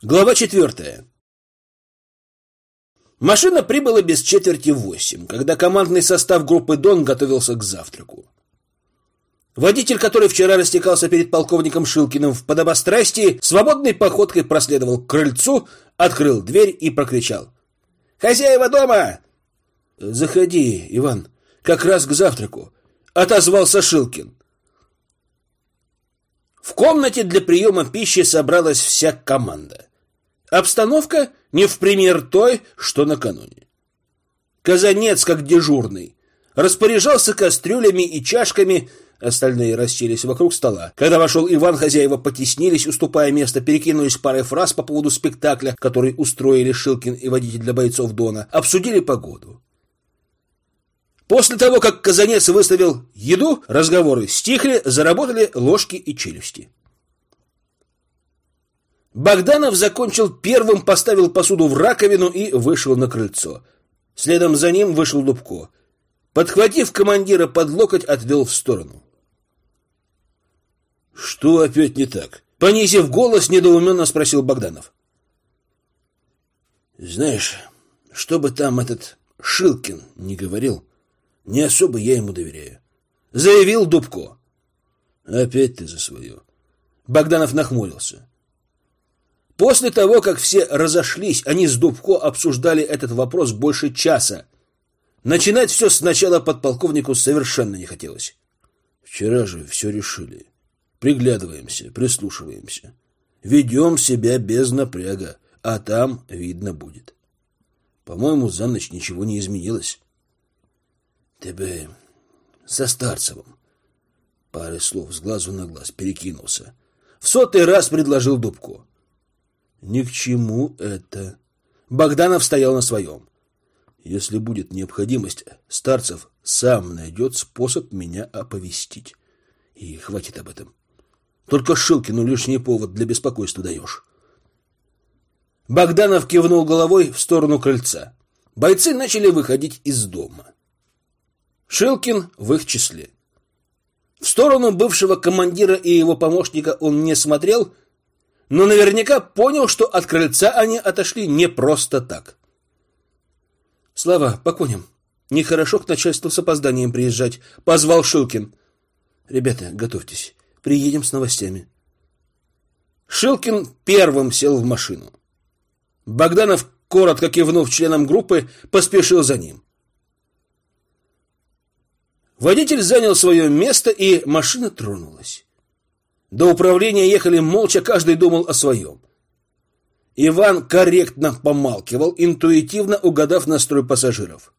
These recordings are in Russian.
Глава четвертая. Машина прибыла без четверти восемь, когда командный состав группы «Дон» готовился к завтраку. Водитель, который вчера растекался перед полковником Шилкиным в подобострастии, свободной походкой проследовал к крыльцу, открыл дверь и прокричал. «Хозяева дома!» «Заходи, Иван, как раз к завтраку», — отозвался Шилкин. В комнате для приема пищи собралась вся команда. Обстановка не в пример той, что накануне. Казанец, как дежурный, распоряжался кастрюлями и чашками, остальные расселись вокруг стола. Когда вошел Иван, хозяева потеснились, уступая место, перекинулись парой фраз по поводу спектакля, который устроили Шилкин и водитель для бойцов Дона, обсудили погоду. После того, как Казанец выставил еду, разговоры стихли, заработали ложки и челюсти. Богданов закончил первым, поставил посуду в раковину и вышел на крыльцо. Следом за ним вышел Дубко. Подхватив командира под локоть, отвел в сторону. «Что опять не так?» Понизив голос, недоуменно спросил Богданов. «Знаешь, что бы там этот Шилкин не говорил, не особо я ему доверяю», — заявил Дубко. «Опять ты за свое». Богданов нахмурился. После того, как все разошлись, они с Дубко обсуждали этот вопрос больше часа. Начинать все сначала подполковнику совершенно не хотелось. Вчера же все решили. Приглядываемся, прислушиваемся. Ведем себя без напряга, а там видно будет. По-моему, за ночь ничего не изменилось. Ты бы со Старцевым пары слов с глазу на глаз перекинулся. В сотый раз предложил Дубко. Ни к чему это. Богданов стоял на своем. Если будет необходимость, Старцев сам найдет способ меня оповестить. И хватит об этом. Только Шилкину лишний повод для беспокойства даешь. Богданов кивнул головой в сторону крыльца. Бойцы начали выходить из дома. Шилкин в их числе. В сторону бывшего командира и его помощника он не смотрел, но наверняка понял, что от крыльца они отошли не просто так. «Слава, по коням. Нехорошо к начальству с опозданием приезжать», — позвал Шилкин. «Ребята, готовьтесь. Приедем с новостями». Шилкин первым сел в машину. Богданов, коротко кивнув членам группы, поспешил за ним. Водитель занял свое место, и машина тронулась. До управления ехали молча, каждый думал о своем. Иван корректно помалкивал, интуитивно угадав настрой пассажиров.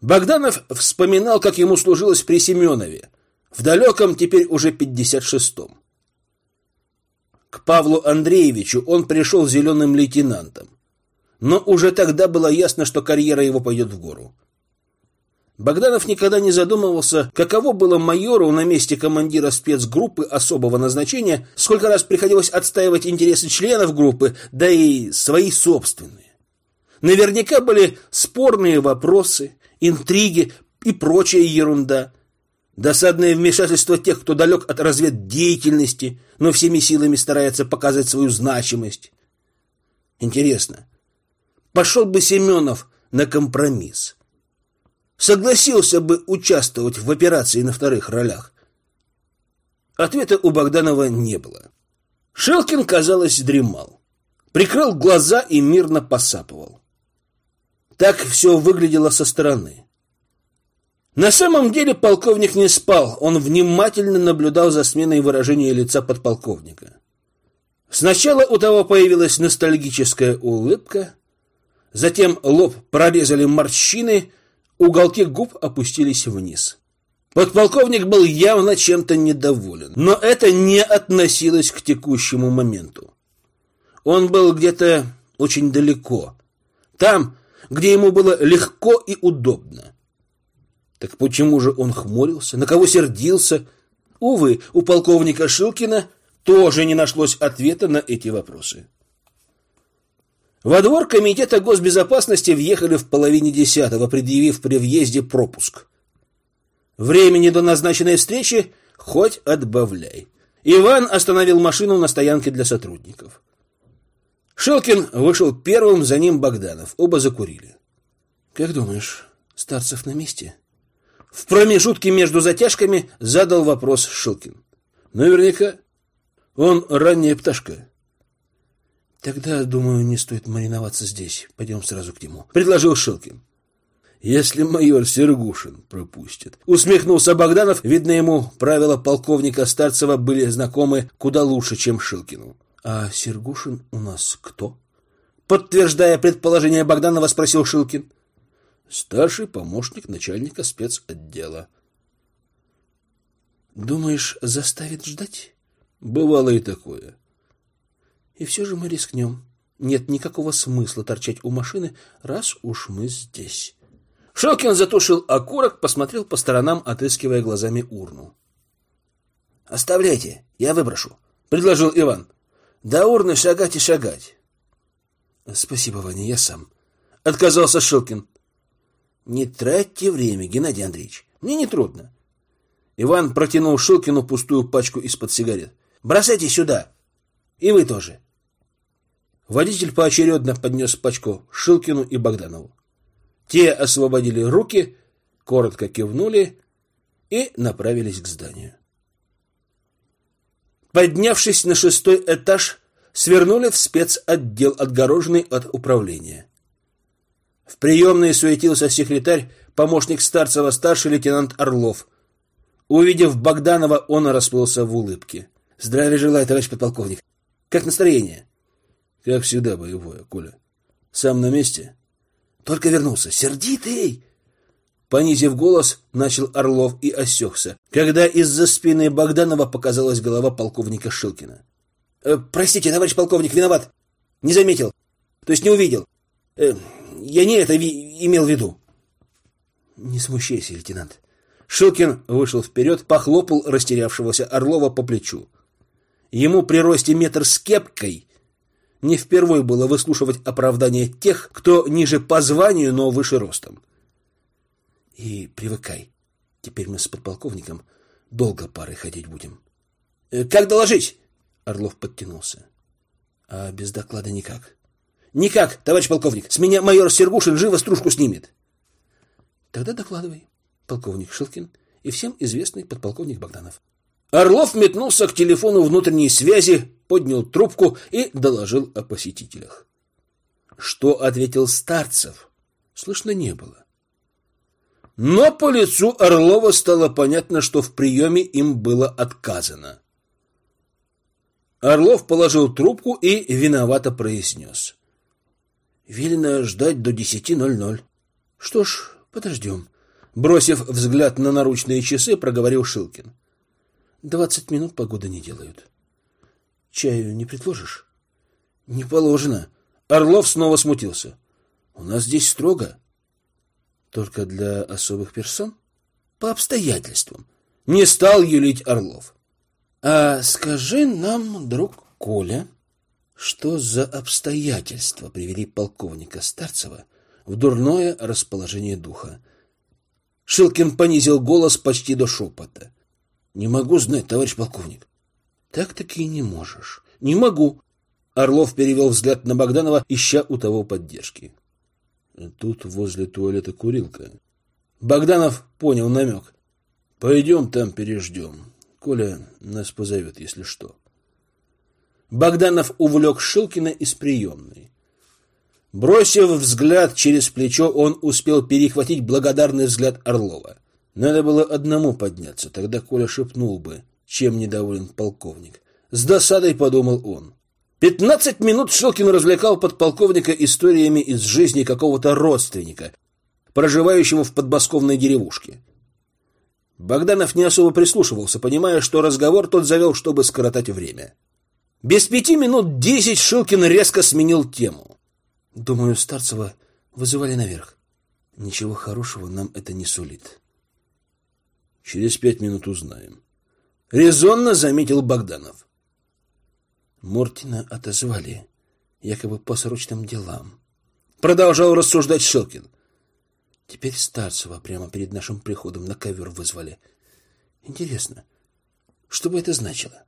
Богданов вспоминал, как ему служилось при Семенове, в далеком, теперь уже 56-м. К Павлу Андреевичу он пришел зеленым лейтенантом, но уже тогда было ясно, что карьера его пойдет в гору. Богданов никогда не задумывался, каково было майору на месте командира спецгруппы особого назначения, сколько раз приходилось отстаивать интересы членов группы, да и свои собственные. Наверняка были спорные вопросы, интриги и прочая ерунда. Досадное вмешательство тех, кто далек от разведдеятельности, но всеми силами старается показать свою значимость. Интересно, пошел бы Семенов на компромисс? Согласился бы участвовать в операции на вторых ролях? Ответа у Богданова не было. Шелкин, казалось, дремал. Прикрыл глаза и мирно посапывал. Так все выглядело со стороны. На самом деле полковник не спал, он внимательно наблюдал за сменой выражения лица подполковника. Сначала у того появилась ностальгическая улыбка, затем лоб прорезали морщины — Уголки губ опустились вниз. Подполковник был явно чем-то недоволен, но это не относилось к текущему моменту. Он был где-то очень далеко, там, где ему было легко и удобно. Так почему же он хмурился, на кого сердился? Увы, у полковника Шилкина тоже не нашлось ответа на эти вопросы. Во двор комитета госбезопасности въехали в половине десятого, предъявив при въезде пропуск. Времени до назначенной встречи хоть отбавляй. Иван остановил машину на стоянке для сотрудников. Шелкин вышел первым, за ним Богданов. Оба закурили. «Как думаешь, Старцев на месте?» В промежутке между затяжками задал вопрос Шилкин. Наверняка. Он ранняя пташка. Тогда, думаю, не стоит мариноваться здесь. Пойдем сразу к нему. Предложил Шилкин. Если майор Сергушин пропустит. Усмехнулся Богданов. Видно, ему правила полковника Старцева были знакомы куда лучше, чем Шилкину. А Сергушин у нас кто? Подтверждая предположение Богданова, спросил Шилкин старший помощник начальника спецотдела. Думаешь, заставит ждать? Бывало и такое. И все же мы рискнем. Нет никакого смысла торчать у машины, раз уж мы здесь. Шокин затушил окурок, посмотрел по сторонам, отыскивая глазами урну. «Оставляйте, я выброшу», — предложил Иван. «До урны шагать и шагать». «Спасибо, Ваня, я сам», — отказался Шилкин. Не тратьте время, Геннадий Андреевич. Мне не трудно. Иван протянул Шилкину пустую пачку из-под сигарет. Бросайте сюда. И вы тоже. Водитель поочередно поднес пачку Шилкину и Богданову. Те освободили руки, коротко кивнули и направились к зданию. Поднявшись на шестой этаж, свернули в спецотдел, отгороженный от управления. В приемной суетился секретарь, помощник Старцева, старший лейтенант Орлов. Увидев Богданова, он расплылся в улыбке. «Здравия желаю, товарищ подполковник. Как настроение?» «Как всегда, боевое, Коля. Сам на месте?» «Только вернулся. Сердитый!» Понизив голос, начал Орлов и осекся, когда из-за спины Богданова показалась голова полковника Шилкина. «Э, «Простите, товарищ полковник, виноват. Не заметил. То есть не увидел. Э, я не это имел в виду. Не смущайся, лейтенант. Шилкин вышел вперед, похлопал растерявшегося Орлова по плечу. Ему при росте метр с кепкой не впервой было выслушивать оправдания тех, кто ниже по званию, но выше ростом. И привыкай. Теперь мы с подполковником долго парой ходить будем. «Э, как доложить? Орлов подтянулся. А без доклада никак. Никак, товарищ полковник. С меня майор Сергушин живо стружку снимет. Тогда докладывай, полковник Шилкин и всем известный подполковник Богданов. Орлов метнулся к телефону внутренней связи, поднял трубку и доложил о посетителях. Что ответил Старцев, слышно не было. Но по лицу Орлова стало понятно, что в приеме им было отказано. Орлов положил трубку и виновато произнес. Велено ждать до десяти ноль ноль. Что ж, подождем. Бросив взгляд на наручные часы, проговорил Шилкин. Двадцать минут погоды не делают. Чаю не предложишь? Не положено. Орлов снова смутился. У нас здесь строго. Только для особых персон? По обстоятельствам. Не стал юлить Орлов. А скажи нам, друг Коля, что за обстоятельства привели полковника Старцева в дурное расположение духа? Шилкин понизил голос почти до шепота. Не могу знать, товарищ полковник. Так-таки не можешь. Не могу. Орлов перевел взгляд на Богданова, ища у того поддержки. Тут возле туалета курилка. Богданов понял намек. Пойдем там переждем. Коля нас позовет, если что. Богданов увлек Шилкина из приемной. Бросив взгляд через плечо, он успел перехватить благодарный взгляд Орлова. Надо было одному подняться, тогда Коля шепнул бы, чем недоволен полковник. С досадой подумал он. Пятнадцать минут Шилкин развлекал подполковника историями из жизни какого-то родственника, проживающего в подмосковной деревушке. Богданов не особо прислушивался, понимая, что разговор тот завел, чтобы скоротать время. Без пяти минут десять Шилкин резко сменил тему. Думаю, Старцева вызывали наверх. Ничего хорошего нам это не сулит. Через пять минут узнаем. Резонно заметил Богданов. Мортина отозвали, якобы по срочным делам. Продолжал рассуждать Шилкин. Теперь Старцева прямо перед нашим приходом на ковер вызвали. Интересно, что бы это значило?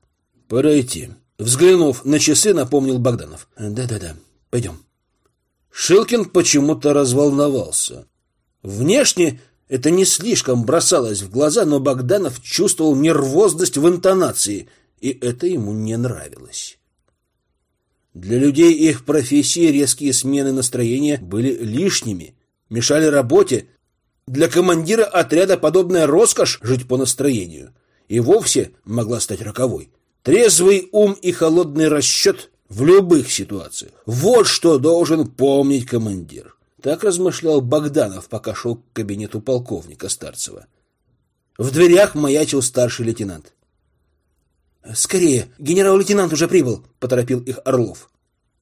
Пора идти. Взглянув на часы, напомнил Богданов. «Да-да-да, пойдем». Шилкин почему-то разволновался. Внешне это не слишком бросалось в глаза, но Богданов чувствовал нервозность в интонации, и это ему не нравилось. Для людей их профессии резкие смены настроения были лишними, мешали работе. Для командира отряда подобная роскошь жить по настроению и вовсе могла стать роковой. Трезвый ум и холодный расчет в любых ситуациях. Вот что должен помнить командир. Так размышлял Богданов, пока шел к кабинету полковника Старцева. В дверях маячил старший лейтенант. «Скорее, генерал-лейтенант уже прибыл», — поторопил их Орлов.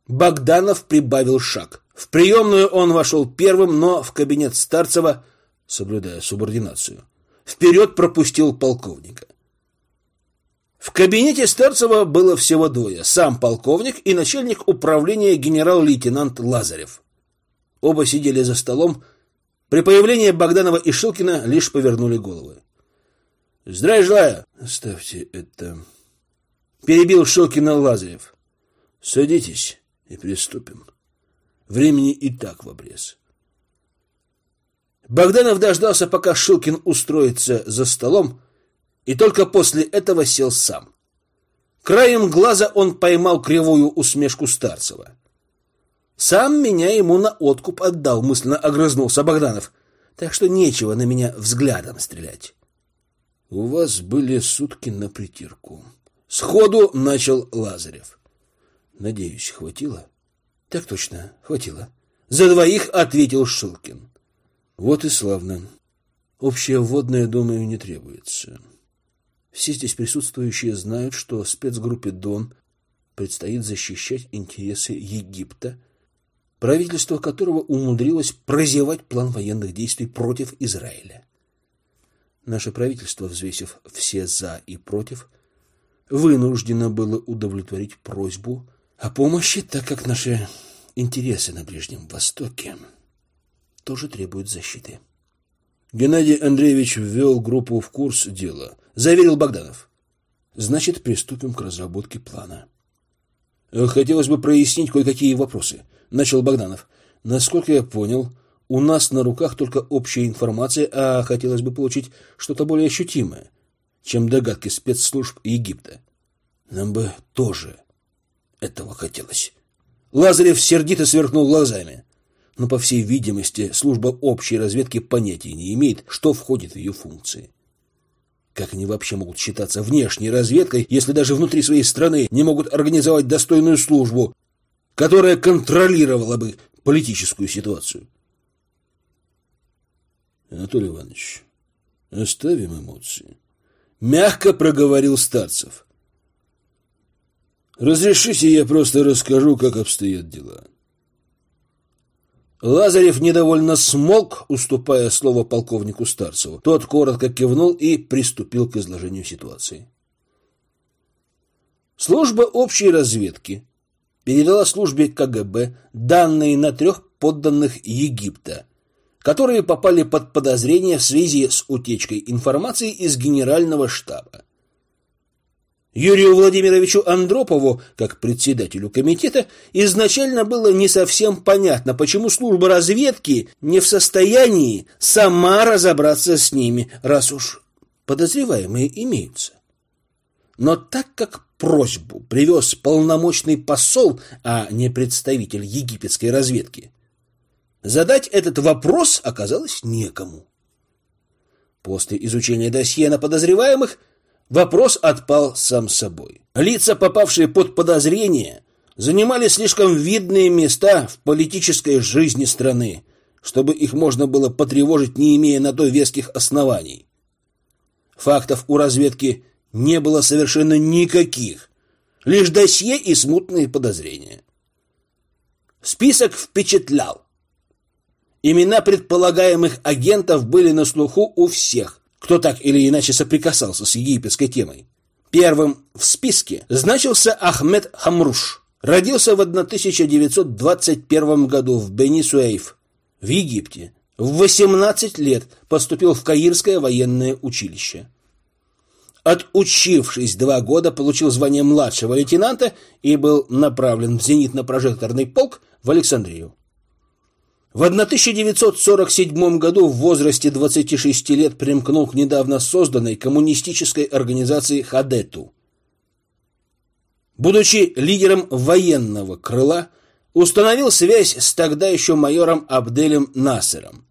Богданов прибавил шаг. В приемную он вошел первым, но в кабинет Старцева, соблюдая субординацию, вперед пропустил полковника. В кабинете Старцева было всего двое: сам полковник и начальник управления генерал-лейтенант Лазарев. Оба сидели за столом. При появлении Богданова и Шилкина лишь повернули головы. «Здравия желаю!» «Оставьте это...» Перебил Шилкина Лазарев. «Садитесь и приступим. Времени и так в обрез». Богданов дождался, пока Шилкин устроится за столом, и только после этого сел сам. Краем глаза он поймал кривую усмешку Старцева. «Сам меня ему на откуп отдал», — мысленно огрызнулся Богданов. «Так что нечего на меня взглядом стрелять». «У вас были сутки на притирку». Сходу начал Лазарев. «Надеюсь, хватило?» «Так точно, хватило». «За двоих», — ответил Шилкин. «Вот и славно. Общее вводное, думаю, не требуется». Все здесь присутствующие знают, что спецгруппе «Дон» предстоит защищать интересы Египта, правительство которого умудрилось прозевать план военных действий против Израиля. Наше правительство, взвесив все «за» и «против», вынуждено было удовлетворить просьбу о помощи, так как наши интересы на Ближнем Востоке тоже требуют защиты. Геннадий Андреевич ввел группу в курс дела, заверил Богданов. Значит, приступим к разработке плана. Хотелось бы прояснить кое-какие вопросы, начал Богданов. Насколько я понял, у нас на руках только общая информация, а хотелось бы получить что-то более ощутимое, чем догадки спецслужб Египта. Нам бы тоже этого хотелось. Лазарев сердито сверкнул глазами но, по всей видимости, служба общей разведки понятия не имеет, что входит в ее функции. Как они вообще могут считаться внешней разведкой, если даже внутри своей страны не могут организовать достойную службу, которая контролировала бы политическую ситуацию? Анатолий Иванович, оставим эмоции. Мягко проговорил Старцев. Разрешите, я просто расскажу, как обстоят дела. Лазарев недовольно смолк, уступая слово полковнику Старцеву. Тот коротко кивнул и приступил к изложению ситуации. Служба общей разведки передала службе КГБ данные на трех подданных Египта, которые попали под подозрение в связи с утечкой информации из Генерального штаба. Юрию Владимировичу Андропову, как председателю комитета, изначально было не совсем понятно, почему служба разведки не в состоянии сама разобраться с ними, раз уж подозреваемые имеются. Но так как просьбу привез полномочный посол, а не представитель египетской разведки, задать этот вопрос оказалось некому. После изучения досье на подозреваемых – Вопрос отпал сам собой. Лица, попавшие под подозрение, занимали слишком видные места в политической жизни страны, чтобы их можно было потревожить, не имея на то веских оснований. Фактов у разведки не было совершенно никаких, лишь досье и смутные подозрения. Список впечатлял. Имена предполагаемых агентов были на слуху у всех, кто так или иначе соприкасался с египетской темой. Первым в списке значился Ахмед Хамруш. Родился в 1921 году в Бени-Суэйф, в Египте. В 18 лет поступил в Каирское военное училище. Отучившись два года, получил звание младшего лейтенанта и был направлен в зенитно-прожекторный полк в Александрию. В 1947 году в возрасте 26 лет примкнул к недавно созданной коммунистической организации «Хадету». Будучи лидером военного крыла, установил связь с тогда еще майором Абделем Насером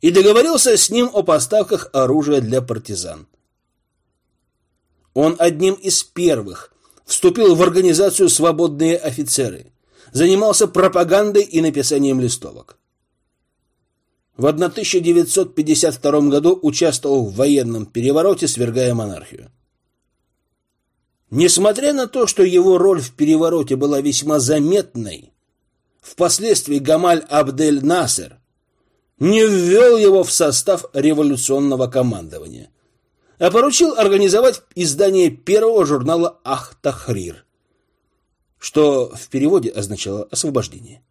и договорился с ним о поставках оружия для партизан. Он одним из первых вступил в организацию «Свободные офицеры», занимался пропагандой и написанием листовок. В 1952 году участвовал в военном перевороте, свергая монархию. Несмотря на то, что его роль в перевороте была весьма заметной, впоследствии Гамаль Абдель Насер не ввел его в состав революционного командования, а поручил организовать издание первого журнала «Ах-Тахрир», что в переводе означало «освобождение».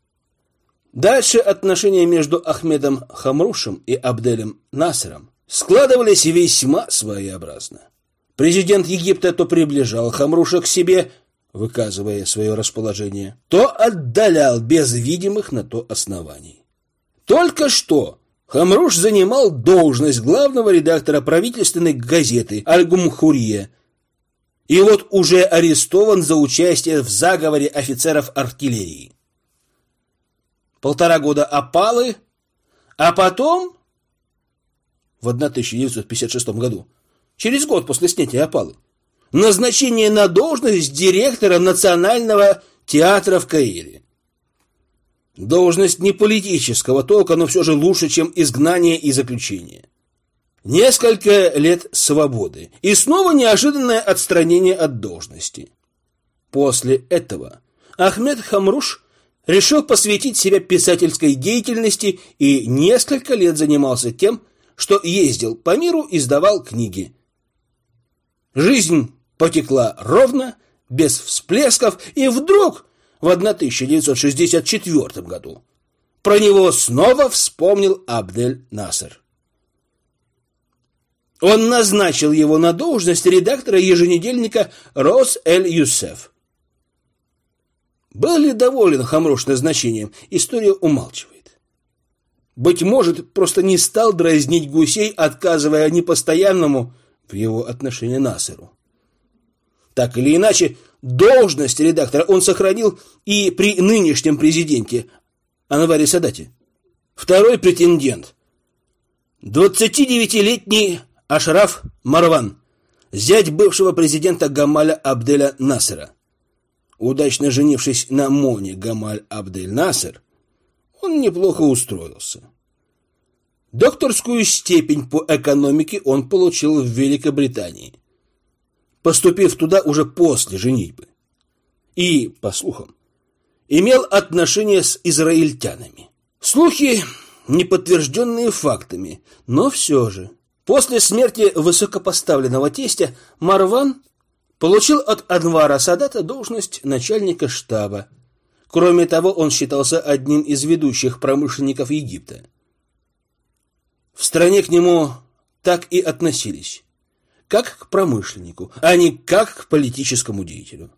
Дальше отношения между Ахмедом Хамрушем и Абделем Насером складывались весьма своеобразно. Президент Египта то приближал Хамруша к себе, выказывая свое расположение, то отдалял без видимых на то оснований. Только что Хамруш занимал должность главного редактора правительственной газеты «Аль-Гумхурия», и вот уже арестован за участие в заговоре офицеров артиллерии. Полтора года опалы, а потом, в 1956 году, через год после снятия опалы, назначение на должность директора Национального театра в Каире. Должность не политического толка, но все же лучше, чем изгнание и заключение. Несколько лет свободы и снова неожиданное отстранение от должности. После этого Ахмед Хамруш решил посвятить себя писательской деятельности и несколько лет занимался тем, что ездил по миру и сдавал книги. Жизнь потекла ровно, без всплесков, и вдруг в 1964 году про него снова вспомнил Абдель Насер. Он назначил его на должность редактора еженедельника «Рос Эль Юсеф». Был ли доволен Хамрош назначением, история умалчивает. Быть может, просто не стал дразнить гусей, отказывая непостоянному в его отношении Насеру. Так или иначе, должность редактора он сохранил и при нынешнем президенте Анваре Садате. Второй претендент – 29-летний Ашраф Марван, зять бывшего президента Гамаля Абделя Насера. Удачно женившись на Моне Гамаль Абдель Насер, он неплохо устроился. Докторскую степень по экономике он получил в Великобритании, поступив туда уже после женитьбы. И, по слухам, имел отношения с израильтянами. Слухи, не подтвержденные фактами, но все же. После смерти высокопоставленного тестя Марван получил от Анвара Садата должность начальника штаба. Кроме того, он считался одним из ведущих промышленников Египта. В стране к нему так и относились, как к промышленнику, а не как к политическому деятелю.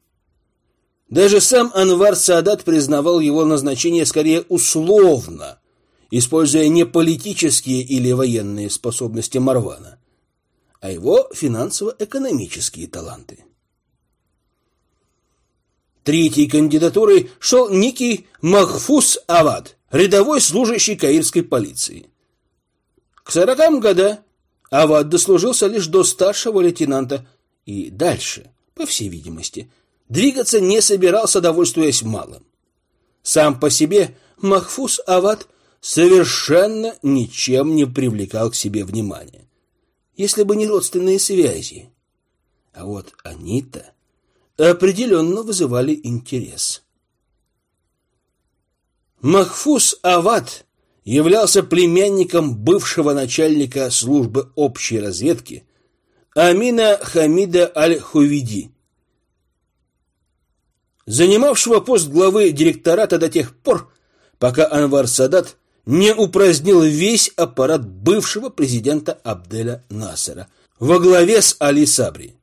Даже сам Анвар Садат признавал его назначение скорее условно, используя не политические или военные способности Марвана, а его финансово-экономические таланты. Третьей кандидатурой шел некий Махфуз Авад, рядовой служащий каирской полиции. К сорокам года Авад дослужился лишь до старшего лейтенанта и дальше, по всей видимости, двигаться не собирался, довольствуясь малым. Сам по себе Махфуз Авад совершенно ничем не привлекал к себе внимания, если бы не родственные связи. А вот они-то определенно вызывали интерес. Махфуз Авад являлся племянником бывшего начальника службы общей разведки Амина Хамида Аль-Хувиди, занимавшего пост главы директората до тех пор, пока Анвар Садат не упразднил весь аппарат бывшего президента Абделя Насера, во главе с Али Сабри.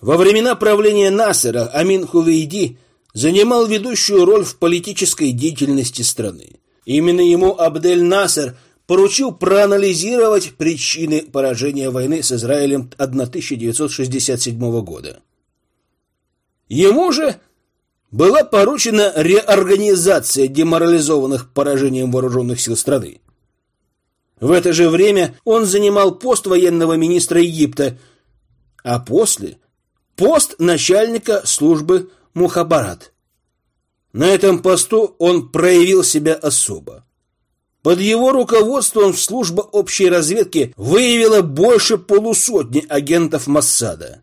Во времена правления Насера Амин Хувейди занимал ведущую роль в политической деятельности страны. Именно ему Абдель Насер поручил проанализировать причины поражения войны с Израилем 1967 года. Ему же была поручена реорганизация деморализованных поражением вооруженных сил страны. В это же время он занимал пост военного министра Египта, а после – пост начальника службы Мухабарат. На этом посту он проявил себя особо. Под его руководством служба общей разведки выявила больше полусотни агентов Массада.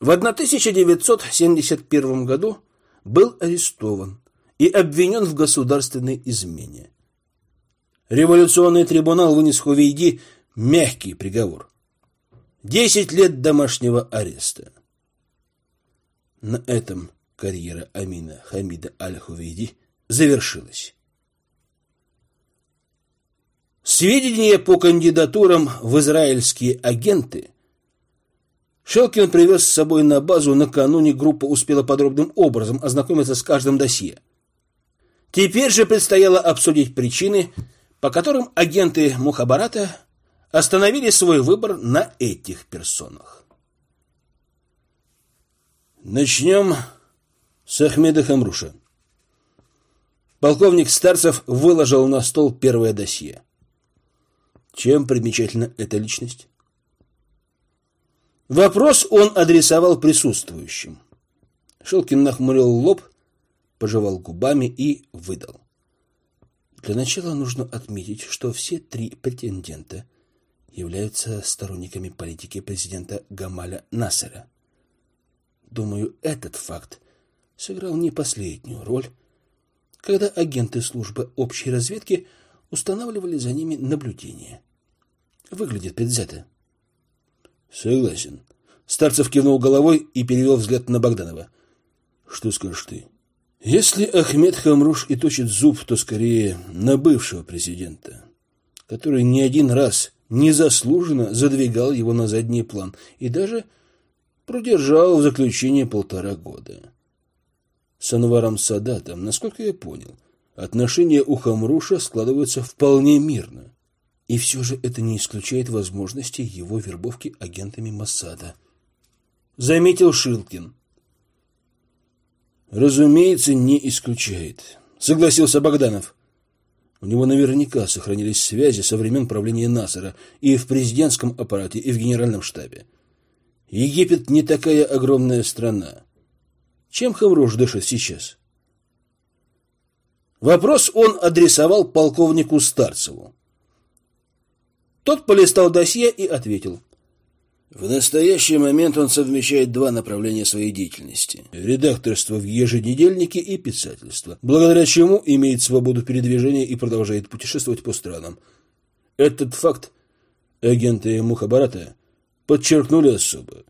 В 1971 году был арестован и обвинен в государственной измене. Революционный трибунал вынес Хувейди мягкий приговор. Десять лет домашнего ареста. На этом карьера Амина Хамида Аль-Хувейди завершилась. Сведения по кандидатурам в израильские агенты Шелкин привез с собой на базу накануне группа успела подробным образом ознакомиться с каждым досье. Теперь же предстояло обсудить причины, по которым агенты Мухабарата остановили свой выбор на этих персонах. Начнем с Ахмеда Хамруша. Полковник Старцев выложил на стол первое досье. Чем примечательна эта личность? Вопрос он адресовал присутствующим. Шелкин нахмурил лоб, пожевал губами и выдал. Для начала нужно отметить, что все три претендента являются сторонниками политики президента Гамаля Насера. Думаю, этот факт сыграл не последнюю роль, когда агенты службы общей разведки устанавливали за ними наблюдение. Выглядит предвзято. Согласен. Старцев кивнул головой и перевел взгляд на Богданова. Что скажешь ты? Если Ахмед Хамруш и точит зуб, то скорее на бывшего президента, который не один раз незаслуженно задвигал его на задний план и даже продержал в заключении полтора года. С Анваром Садатом, насколько я понял, отношения у Хамруша складываются вполне мирно. И все же это не исключает возможности его вербовки агентами Моссада. Заметил Шилкин. Разумеется, не исключает, согласился Богданов. У него наверняка сохранились связи со времен правления Насара и в президентском аппарате, и в генеральном штабе. Египет не такая огромная страна. Чем Хамруш дышит сейчас? Вопрос он адресовал полковнику Старцеву. Тот полистал досье и ответил. В настоящий момент он совмещает два направления своей деятельности – редакторство в еженедельнике и писательство, благодаря чему имеет свободу передвижения и продолжает путешествовать по странам. Этот факт агенты Мухабарата подчеркнули особо.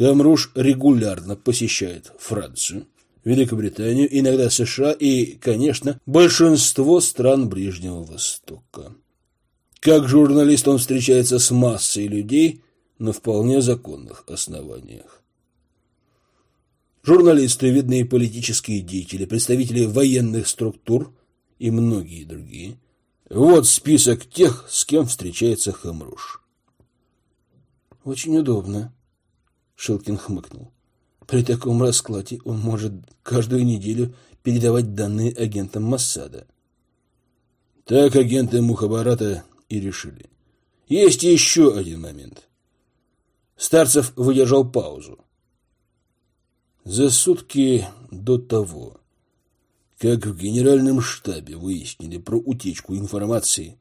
Хамруш регулярно посещает Францию, Великобританию, иногда США и, конечно, большинство стран Ближнего Востока. Как журналист он встречается с массой людей – на вполне законных основаниях. Журналисты, видные политические деятели, представители военных структур и многие другие. Вот список тех, с кем встречается Хамруш. Очень удобно, Шилкин хмыкнул. При таком раскладе он может каждую неделю передавать данные агентам Массада. Так агенты Мухабарата и решили. Есть еще один момент. Старцев выдержал паузу. За сутки до того, как в генеральном штабе выяснили про утечку информации,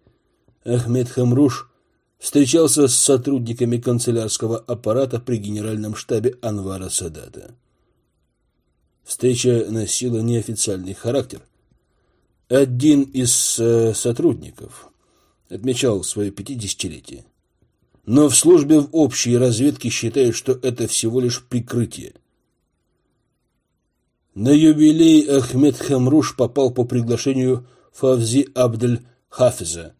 Ахмед Хамруш встречался с сотрудниками канцелярского аппарата при генеральном штабе Анвара Садата. Встреча носила неофициальный характер. Один из э, сотрудников отмечал свое пятидесятилетие но в службе в общей разведке считают, что это всего лишь прикрытие. На юбилей Ахмед Хамруш попал по приглашению Фавзи Абдель Хафиза,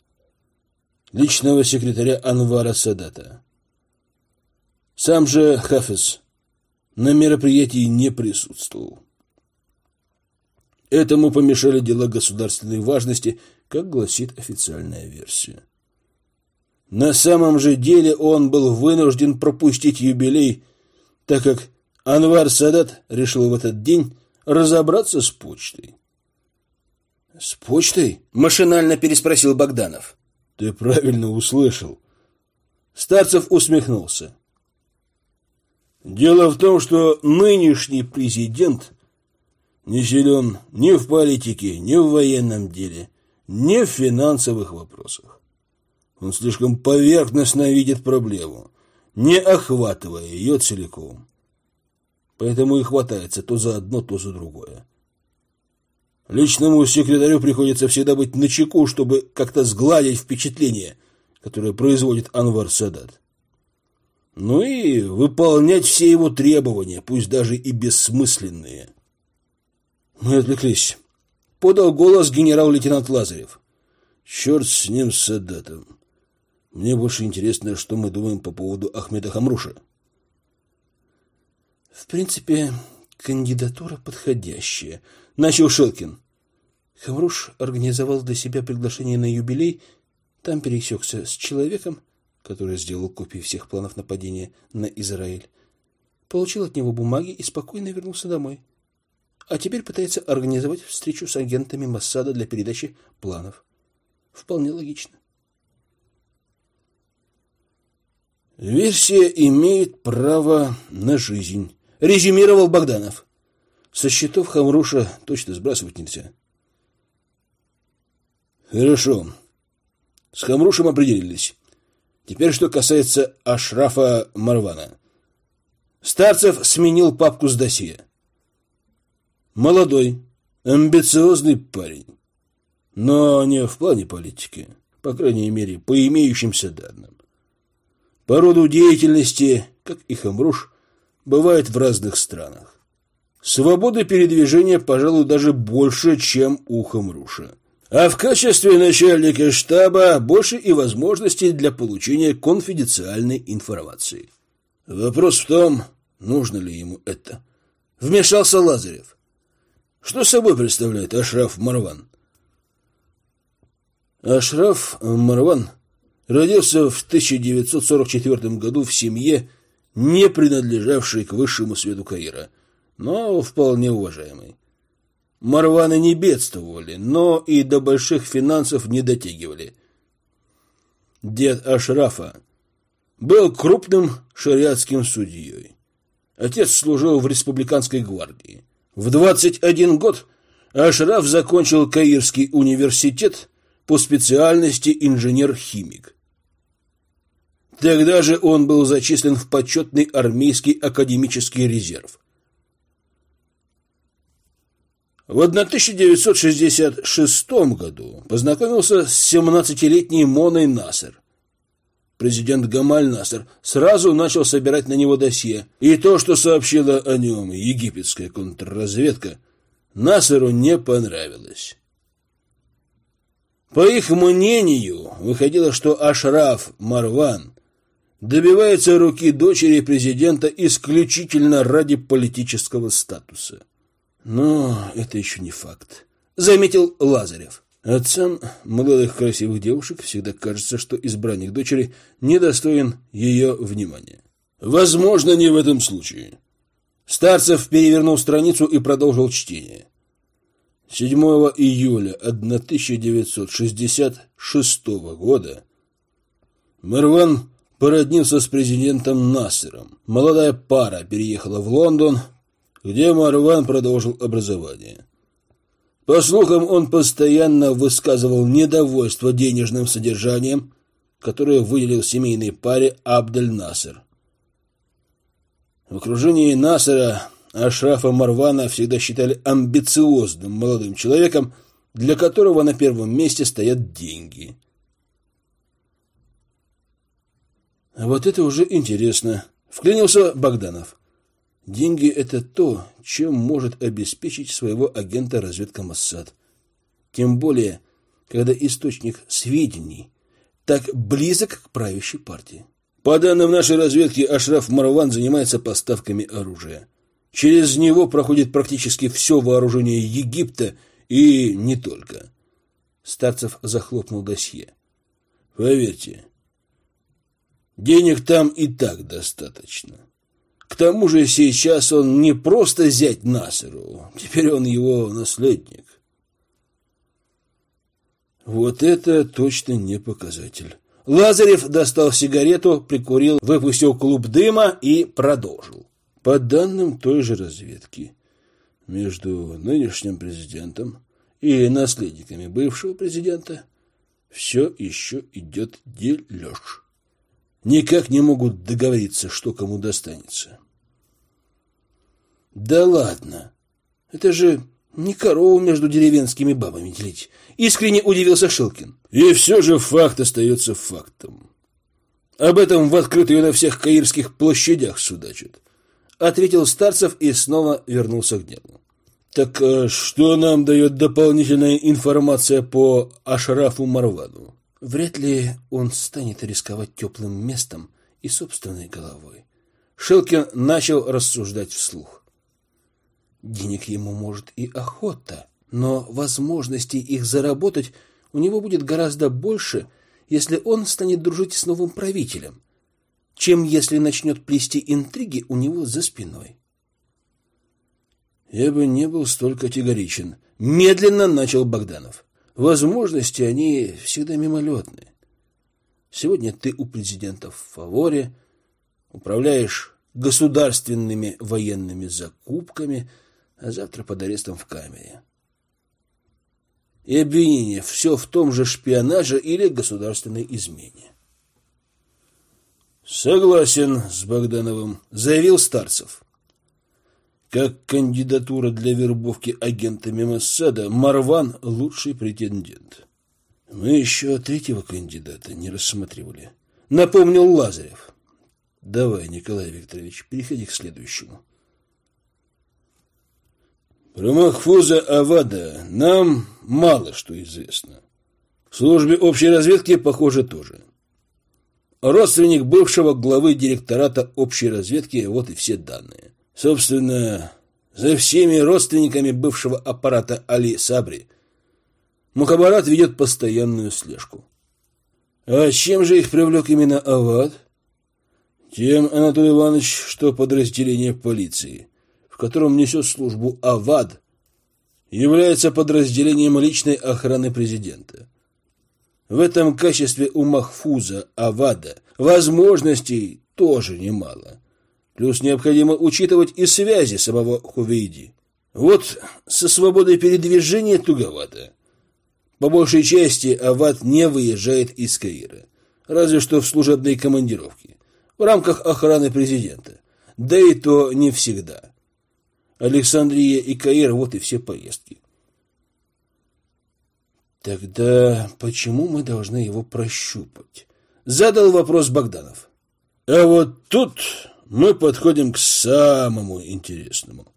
личного секретаря Анвара Садата. Сам же Хафиз на мероприятии не присутствовал. Этому помешали дела государственной важности, как гласит официальная версия. На самом же деле он был вынужден пропустить юбилей, так как Анвар Садат решил в этот день разобраться с почтой. «С почтой?» — машинально переспросил Богданов. «Ты правильно услышал». Старцев усмехнулся. «Дело в том, что нынешний президент не силен ни в политике, ни в военном деле, ни в финансовых вопросах. Он слишком поверхностно видит проблему, не охватывая ее целиком. Поэтому и хватается то за одно, то за другое. Личному секретарю приходится всегда быть начеку, чтобы как-то сгладить впечатление, которое производит Анвар Садат. Ну и выполнять все его требования, пусть даже и бессмысленные. Мы отвлеклись. Подал голос генерал-лейтенант Лазарев. Черт с ним, Садатом. Мне больше интересно, что мы думаем по поводу Ахмеда Хамруша. В принципе, кандидатура подходящая, начал Шелкин. Хамруш организовал для себя приглашение на юбилей, там пересекся с человеком, который сделал копии всех планов нападения на Израиль, получил от него бумаги и спокойно вернулся домой. А теперь пытается организовать встречу с агентами Моссада для передачи планов. Вполне логично. Версия имеет право на жизнь, резюмировал Богданов. Со счетов Хамруша точно сбрасывать нельзя. Хорошо. С Хамрушем определились. Теперь что касается Ашрафа Марвана. Старцев сменил папку с досье. Молодой, амбициозный парень. Но не в плане политики, по крайней мере, по имеющимся данным. По роду деятельности, как и Хамруш, бывает в разных странах. Свободы передвижения, пожалуй, даже больше, чем у Хамруша. А в качестве начальника штаба больше и возможностей для получения конфиденциальной информации. Вопрос в том, нужно ли ему это. Вмешался Лазарев. Что собой представляет Ашраф Марван? Ашраф Марван родился в 1944 году в семье, не принадлежавшей к высшему свету Каира, но вполне уважаемой. Марваны не бедствовали, но и до больших финансов не дотягивали. Дед Ашрафа был крупным шариатским судьей. Отец служил в республиканской гвардии. В 21 год Ашраф закончил Каирский университет по специальности инженер-химик. Тогда же он был зачислен в почетный армейский академический резерв. В 1966 году познакомился с 17-летней Моной Насер. Президент Гамаль Насер сразу начал собирать на него досье, и то, что сообщила о нем египетская контрразведка, Насеру не понравилось. По их мнению, выходило, что Ашраф Марван добивается руки дочери президента исключительно ради политического статуса. Но это еще не факт, заметил Лазарев. Отцам молодых красивых девушек всегда кажется, что избранник дочери недостоин ее внимания. Возможно, не в этом случае. Старцев перевернул страницу и продолжил чтение. 7 июля 1966 года Марван породнился с президентом Насером. Молодая пара переехала в Лондон, где Марван продолжил образование. По слухам, он постоянно высказывал недовольство денежным содержанием, которое выделил семейной паре Абдель Насер. В окружении Насера Ашрафа Марвана всегда считали амбициозным молодым человеком, для которого на первом месте стоят деньги – Вот это уже интересно. Вклинился Богданов. Деньги — это то, чем может обеспечить своего агента разведка Моссад. Тем более, когда источник сведений так близок к правящей партии. По данным нашей разведки, Ашраф Марван занимается поставками оружия. Через него проходит практически все вооружение Египта и не только. Старцев захлопнул досье. Поверьте, денег там и так достаточно. К тому же сейчас он не просто зять Насеру, теперь он его наследник. Вот это точно не показатель. Лазарев достал сигарету, прикурил, выпустил клуб дыма и продолжил. По данным той же разведки, между нынешним президентом и наследниками бывшего президента все еще идет дележ. Никак не могут договориться, что кому достанется. Да ладно, это же не корову между деревенскими бабами делить. Искренне удивился Шилкин. И все же факт остается фактом. Об этом в открытую на всех каирских площадях судачат. Ответил Старцев и снова вернулся к делу. Так а что нам дает дополнительная информация по Ашрафу Марвану? Вряд ли он станет рисковать теплым местом и собственной головой. Шилкин начал рассуждать вслух. Денег ему может и охота, но возможностей их заработать у него будет гораздо больше, если он станет дружить с новым правителем, чем если начнет плести интриги у него за спиной. Я бы не был столь категоричен. Медленно начал Богданов. Возможности, они всегда мимолетны. Сегодня ты у президента в фаворе, управляешь государственными военными закупками – а завтра под арестом в камере. И обвинение все в том же шпионаже или государственной измене. Согласен с Богдановым, заявил Старцев. Как кандидатура для вербовки агентами Моссада, Марван – лучший претендент. Мы еще третьего кандидата не рассматривали. Напомнил Лазарев. Давай, Николай Викторович, переходи к следующему. Про Махфуза Авада нам мало что известно. В службе общей разведки, похоже, тоже. Родственник бывшего главы директората общей разведки, вот и все данные. Собственно, за всеми родственниками бывшего аппарата Али Сабри Мухабарат ведет постоянную слежку. А чем же их привлек именно Авад? Тем, Анатолий Иванович, что подразделение полиции котором несет службу АВАД, является подразделением личной охраны президента. В этом качестве у Махфуза Авада возможностей тоже немало. Плюс необходимо учитывать и связи самого Хувейди. Вот со свободой передвижения туговато. По большей части Авад не выезжает из Каира, разве что в служебной командировке, в рамках охраны президента. Да и то не всегда. Александрия и Каир, вот и все поездки. Тогда почему мы должны его прощупать? Задал вопрос Богданов. А вот тут мы подходим к самому интересному,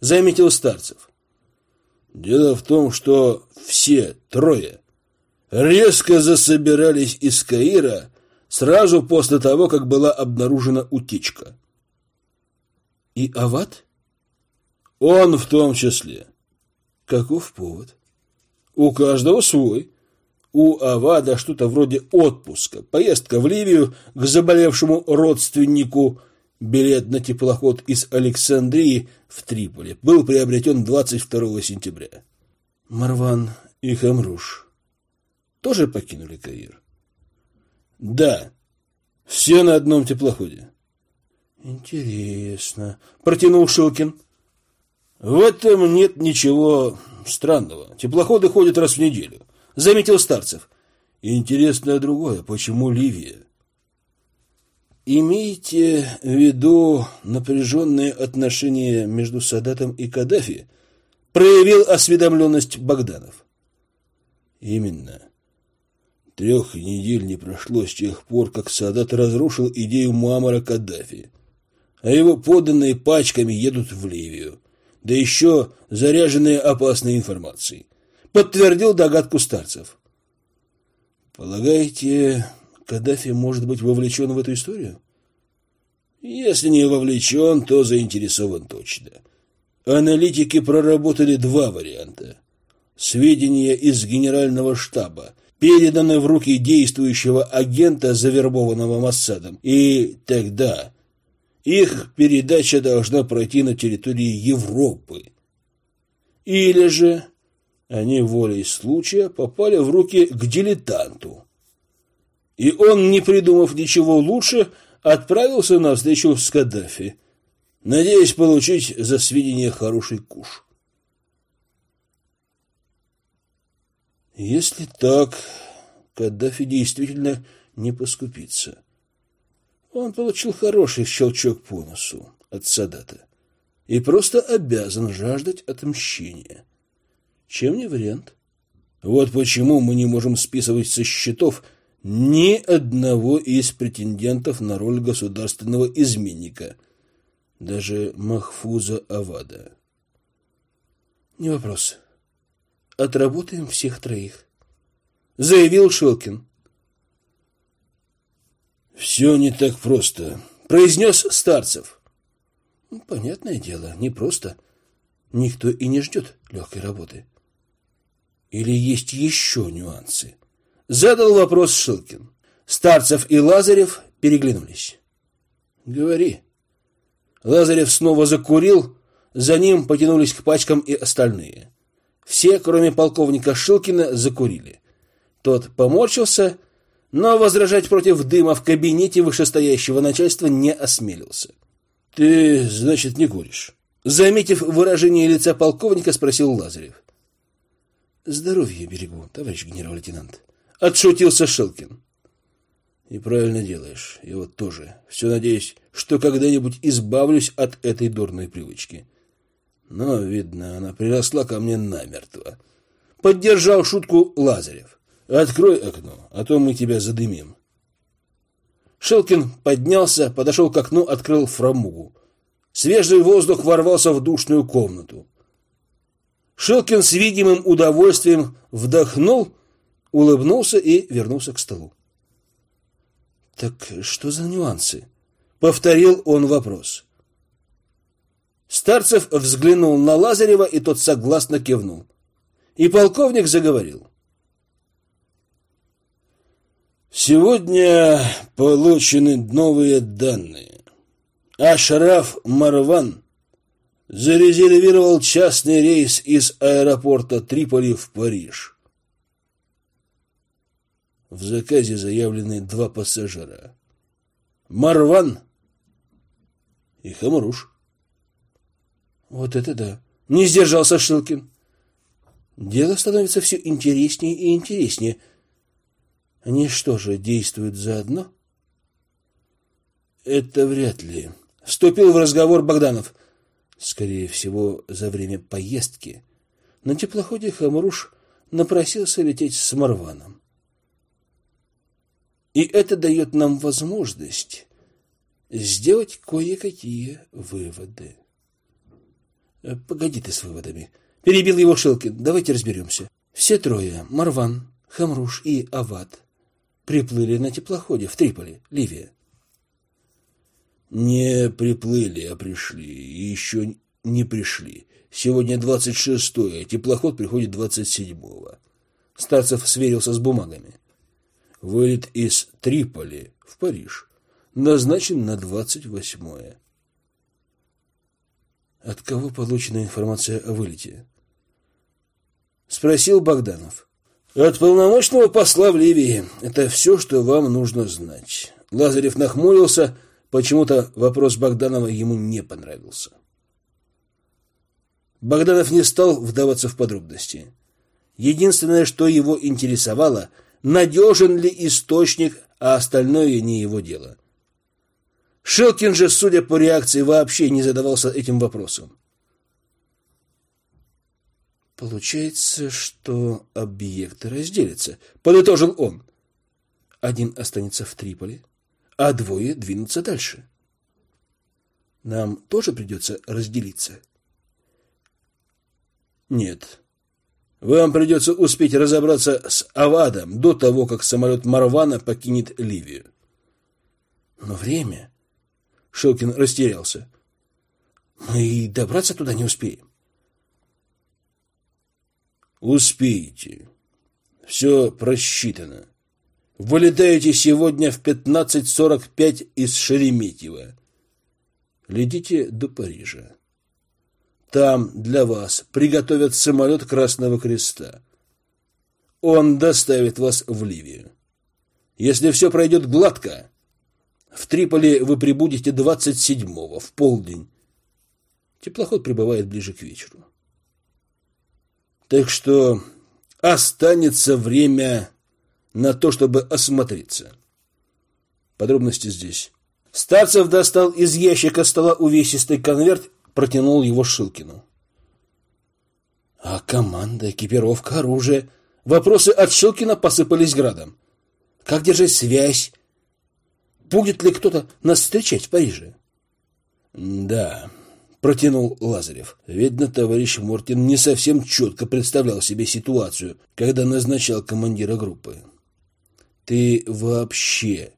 заметил Старцев. Дело в том, что все трое резко засобирались из Каира сразу после того, как была обнаружена утечка. И Ават? Он в том числе. Каков повод? У каждого свой. У Авада что-то вроде отпуска, поездка в Ливию к заболевшему родственнику, билет на теплоход из Александрии в Триполи был приобретен 22 сентября. Марван и Хамруш тоже покинули Каир? Да, все на одном теплоходе. Интересно, протянул Шилкин. В этом нет ничего странного. Теплоходы ходят раз в неделю. Заметил Старцев. Интересно другое. Почему Ливия? Имейте в виду напряженные отношения между Садатом и Каддафи, проявил осведомленность Богданов. Именно. Трех недель не прошло с тех пор, как Садат разрушил идею Муаммара Каддафи, а его подданные пачками едут в Ливию да еще заряженные опасной информацией. Подтвердил догадку старцев. Полагаете, Каддафи может быть вовлечен в эту историю? Если не вовлечен, то заинтересован точно. Аналитики проработали два варианта. Сведения из генерального штаба переданы в руки действующего агента, завербованного Моссадом, и тогда их передача должна пройти на территории Европы. Или же они волей случая попали в руки к дилетанту. И он, не придумав ничего лучше, отправился на встречу с Каддафи, надеясь получить за сведения хороший куш. Если так, Каддафи действительно не поскупится. Он получил хороший щелчок по носу от Садата и просто обязан жаждать отмщения. Чем не вариант? Вот почему мы не можем списывать со счетов ни одного из претендентов на роль государственного изменника, даже Махфуза Авада. Не вопрос. Отработаем всех троих, заявил Шелкин. Все не так просто, произнес Старцев. Понятное дело, не просто. Никто и не ждет легкой работы. Или есть еще нюансы? Задал вопрос Шилкин. Старцев и Лазарев переглянулись. Говори. Лазарев снова закурил, за ним потянулись к пачкам и остальные. Все, кроме полковника Шилкина, закурили. Тот поморщился, но возражать против дыма в кабинете вышестоящего начальства не осмелился. «Ты, значит, не куришь?» Заметив выражение лица полковника, спросил Лазарев. «Здоровье берегу, товарищ генерал-лейтенант», — отшутился Шелкин. «И правильно делаешь. Я вот тоже. Все надеюсь, что когда-нибудь избавлюсь от этой дурной привычки. Но, видно, она приросла ко мне намертво». Поддержал шутку Лазарев. «Открой окно, а то мы тебя задымим». Шелкин поднялся, подошел к окну, открыл фрамугу. Свежий воздух ворвался в душную комнату. Шелкин с видимым удовольствием вдохнул, улыбнулся и вернулся к столу. «Так что за нюансы?» — повторил он вопрос. Старцев взглянул на Лазарева, и тот согласно кивнул. И полковник заговорил. Сегодня получены новые данные. Ашраф Марван зарезервировал частный рейс из аэропорта Триполи в Париж. В заказе заявлены два пассажира. Марван и Хамруш. Вот это да. Не сдержался Шилкин. Дело становится все интереснее и интереснее — они что же, действуют заодно? Это вряд ли. Вступил в разговор Богданов. Скорее всего, за время поездки на теплоходе Хамруш напросился лететь с Марваном. И это дает нам возможность сделать кое-какие выводы. Погоди ты с выводами. Перебил его Шелкин. Давайте разберемся. Все трое, Марван, Хамруш и Ават, приплыли на теплоходе в Триполи, Ливия. Не приплыли, а пришли. И еще не пришли. Сегодня двадцать шестое, теплоход приходит двадцать седьмого. Старцев сверился с бумагами. Вылет из Триполи в Париж назначен на двадцать восьмое. От кого получена информация о вылете? Спросил Богданов. От полномочного посла в Ливии. Это все, что вам нужно знать. Лазарев нахмурился. Почему-то вопрос Богданова ему не понравился. Богданов не стал вдаваться в подробности. Единственное, что его интересовало, надежен ли источник, а остальное не его дело. Шелкин же, судя по реакции, вообще не задавался этим вопросом. Получается, что объекты разделятся, подытожил он. Один останется в Триполи, а двое двинутся дальше. Нам тоже придется разделиться. Нет. Вам придется успеть разобраться с Авадом до того, как самолет Марвана покинет Ливию. Но время... Шелкин растерялся. Мы и добраться туда не успеем. Успеете. Все просчитано. Вылетаете сегодня в 15.45 из Шереметьево. Летите до Парижа. Там для вас приготовят самолет Красного Креста. Он доставит вас в Ливию. Если все пройдет гладко, в Триполи вы прибудете 27-го, в полдень. Теплоход прибывает ближе к вечеру. Так что останется время на то, чтобы осмотреться. Подробности здесь. Старцев достал из ящика стола увесистый конверт, протянул его Шилкину. А команда, экипировка, оружие. Вопросы от Шилкина посыпались градом. Как держать связь? Будет ли кто-то нас встречать в Париже? Да, протянул Лазарев. Видно, товарищ Мортин не совсем четко представлял себе ситуацию, когда назначал командира группы. Ты вообще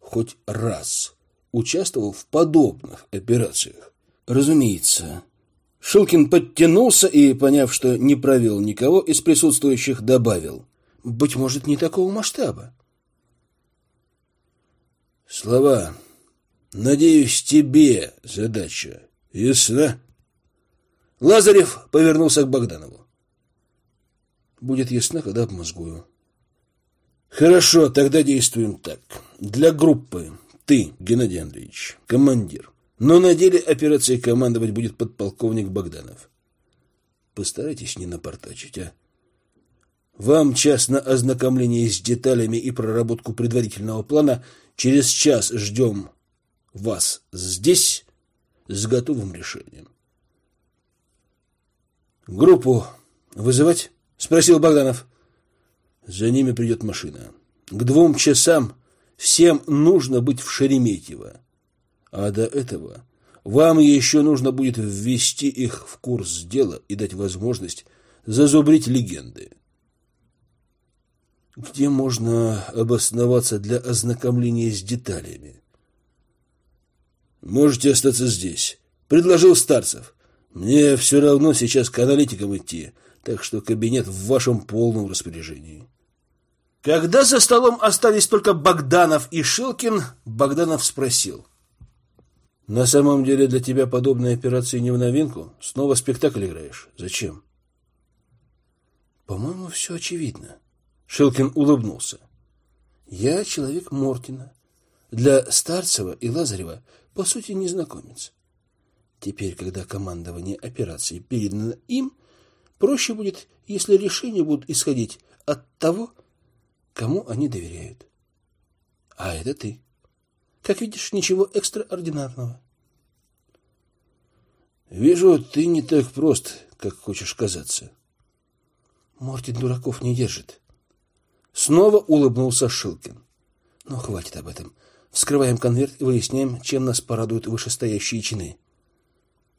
хоть раз участвовал в подобных операциях? Разумеется. Шилкин подтянулся и, поняв, что не провел никого из присутствующих, добавил. Быть может, не такого масштаба. Слова. Надеюсь, тебе задача ясна? Лазарев повернулся к Богданову. Будет ясно, когда обмозгую. Хорошо, тогда действуем так. Для группы ты, Геннадий Андреевич, командир. Но на деле операцией командовать будет подполковник Богданов. Постарайтесь не напортачить, а? Вам час на ознакомление с деталями и проработку предварительного плана. Через час ждем вас здесь с готовым решением. «Группу вызывать?» — спросил Богданов. За ними придет машина. К двум часам всем нужно быть в Шереметьево. А до этого вам еще нужно будет ввести их в курс дела и дать возможность зазубрить легенды. Где можно обосноваться для ознакомления с деталями? Можете остаться здесь, предложил Старцев. Мне все равно сейчас к аналитикам идти, так что кабинет в вашем полном распоряжении. Когда за столом остались только Богданов и Шилкин, Богданов спросил. «На самом деле для тебя подобные операции не в новинку? Снова спектакль играешь? Зачем?» «По-моему, все очевидно». Шилкин улыбнулся. «Я человек Мортина. Для Старцева и Лазарева, по сути, незнакомец. Теперь, когда командование операции передано им, проще будет, если решения будут исходить от того, кому они доверяют. А это ты. Как видишь, ничего экстраординарного. Вижу, ты не так прост, как хочешь казаться. Мортин дураков не держит. Снова улыбнулся Шилкин. Ну, хватит об этом. Вскрываем конверт и выясняем, чем нас порадуют вышестоящие чины.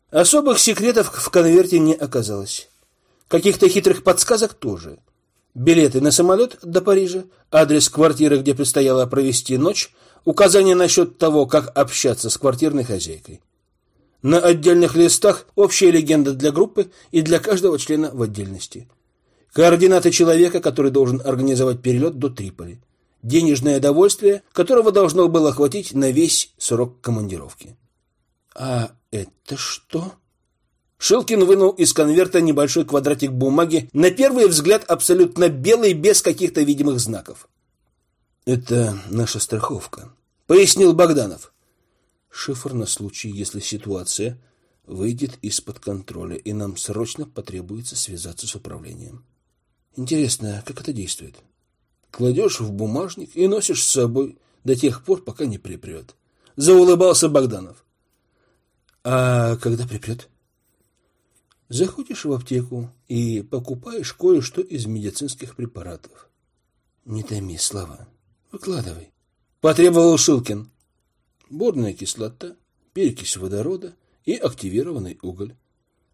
Особых секретов в конверте не оказалось. Каких-то хитрых подсказок тоже билеты на самолет до Парижа, адрес квартиры, где предстояло провести ночь, указания насчет того, как общаться с квартирной хозяйкой. На отдельных листах общая легенда для группы и для каждого члена в отдельности. Координаты человека, который должен организовать перелет до Триполи. Денежное довольствие, которого должно было хватить на весь срок командировки. А это что? Шилкин вынул из конверта небольшой квадратик бумаги, на первый взгляд абсолютно белый, без каких-то видимых знаков. «Это наша страховка», — пояснил Богданов. «Шифр на случай, если ситуация выйдет из-под контроля, и нам срочно потребуется связаться с управлением». «Интересно, как это действует?» «Кладешь в бумажник и носишь с собой до тех пор, пока не припрет». Заулыбался Богданов. «А когда припрет?» Заходишь в аптеку и покупаешь кое-что из медицинских препаратов. Не томи, Слава. Выкладывай. Потребовал Шилкин. Борная кислота, перекись водорода и активированный уголь.